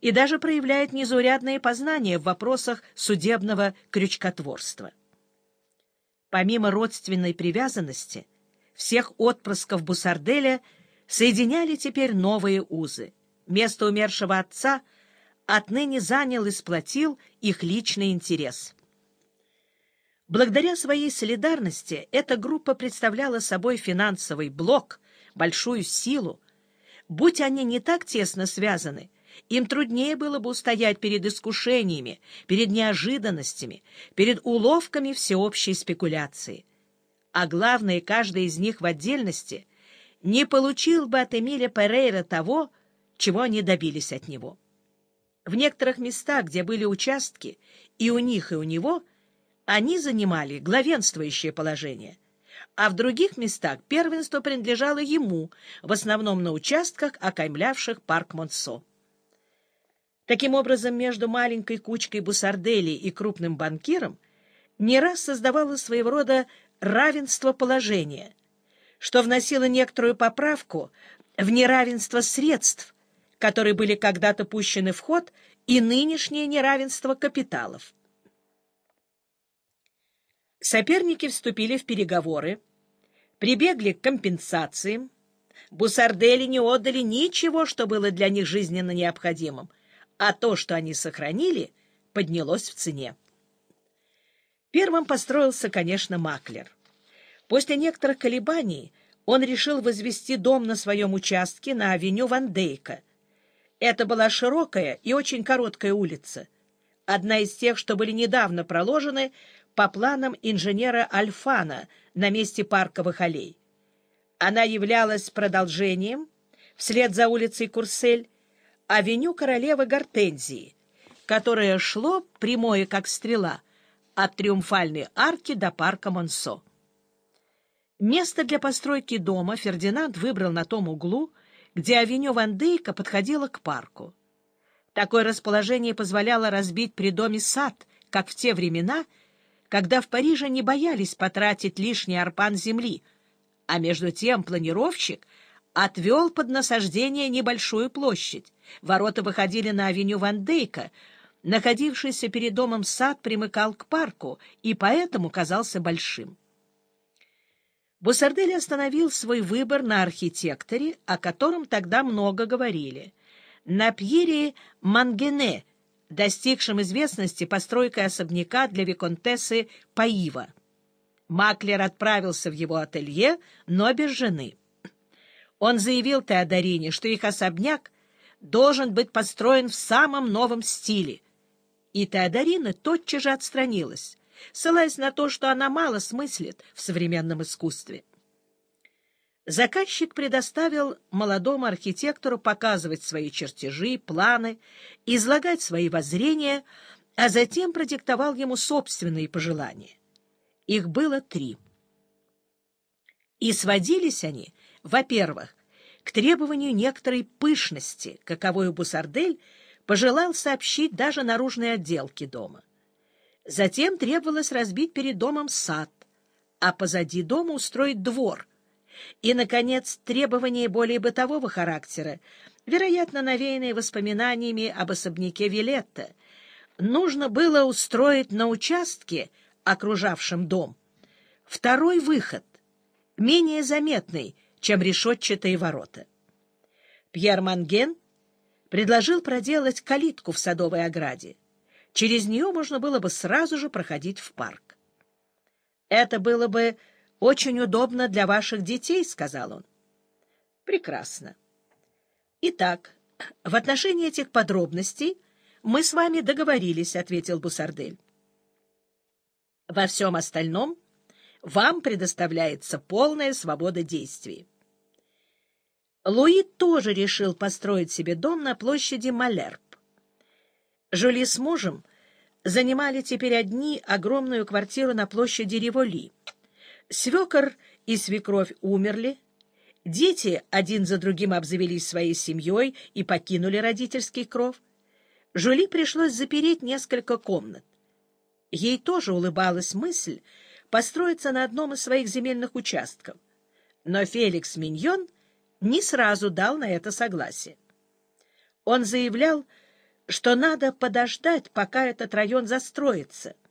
и даже проявляет незаурядные познания в вопросах судебного крючкотворства. Помимо родственной привязанности, всех отпрысков Бусарделя соединяли теперь новые узы. Место умершего отца отныне занял и сплотил их личный интерес. Благодаря своей солидарности эта группа представляла собой финансовый блок, большую силу. Будь они не так тесно связаны, им труднее было бы устоять перед искушениями, перед неожиданностями, перед уловками всеобщей спекуляции. А главное, каждый из них в отдельности не получил бы от Эмиля Перейра того, чего они добились от него. В некоторых местах, где были участки, и у них, и у него – они занимали главенствующее положение, а в других местах первенство принадлежало ему, в основном на участках, окаймлявших парк Монсо. Таким образом, между маленькой кучкой бусарделей и крупным банкиром не раз создавалось своего рода равенство положения, что вносило некоторую поправку в неравенство средств, которые были когда-то пущены в ход, и нынешнее неравенство капиталов. Соперники вступили в переговоры, прибегли к компенсациям. Бусардели не отдали ничего, что было для них жизненно необходимым, а то, что они сохранили, поднялось в цене. Первым построился, конечно, маклер. После некоторых колебаний он решил возвести дом на своем участке на авеню Ван Дейка. Это была широкая и очень короткая улица, одна из тех, что были недавно проложены по планам инженера Альфана на месте парковых аллей. Она являлась продолжением, вслед за улицей Курсель, авеню королевы Гортензии, которое шло, прямое как стрела, от Триумфальной арки до парка Монсо. Место для постройки дома Фердинанд выбрал на том углу, где авеню Ван Дейка подходила к парку. Такое расположение позволяло разбить при доме сад, как в те времена — когда в Париже не боялись потратить лишний арпан земли, а между тем планировщик отвел под насаждение небольшую площадь. Ворота выходили на авеню Ван Дейка, находившийся перед домом сад примыкал к парку и поэтому казался большим. Бусардель остановил свой выбор на архитекторе, о котором тогда много говорили, на Пьере Мангене, достигшим известности постройкой особняка для виконтессы Паива. Маклер отправился в его ателье, но без жены. Он заявил Теодорине, что их особняк должен быть построен в самом новом стиле. И Теодорина тотчас же отстранилась, ссылаясь на то, что она мало смыслит в современном искусстве. Заказчик предоставил молодому архитектору показывать свои чертежи, планы, излагать свои воззрения, а затем продиктовал ему собственные пожелания. Их было три. И сводились они, во-первых, к требованию некоторой пышности, каковую Бусардель пожелал сообщить даже наружной отделке дома. Затем требовалось разбить перед домом сад, а позади дома устроить двор — и, наконец, требования более бытового характера, вероятно, навеянные воспоминаниями об особняке Вилетта. Нужно было устроить на участке, окружавшем дом, второй выход, менее заметный, чем решетчатые ворота. Пьер Манген предложил проделать калитку в садовой ограде. Через нее можно было бы сразу же проходить в парк. Это было бы очень удобно для ваших детей, — сказал он. — Прекрасно. Итак, в отношении этих подробностей мы с вами договорились, — ответил Бусардель. Во всем остальном вам предоставляется полная свобода действий. Луи тоже решил построить себе дом на площади Малерб. Жюли с мужем занимали теперь одни огромную квартиру на площади Револи — Свекор и свекровь умерли, дети один за другим обзавелись своей семьей и покинули родительский кров. Жули пришлось запереть несколько комнат. Ей тоже улыбалась мысль построиться на одном из своих земельных участков, но Феликс Миньон не сразу дал на это согласие. Он заявлял, что надо подождать, пока этот район застроится —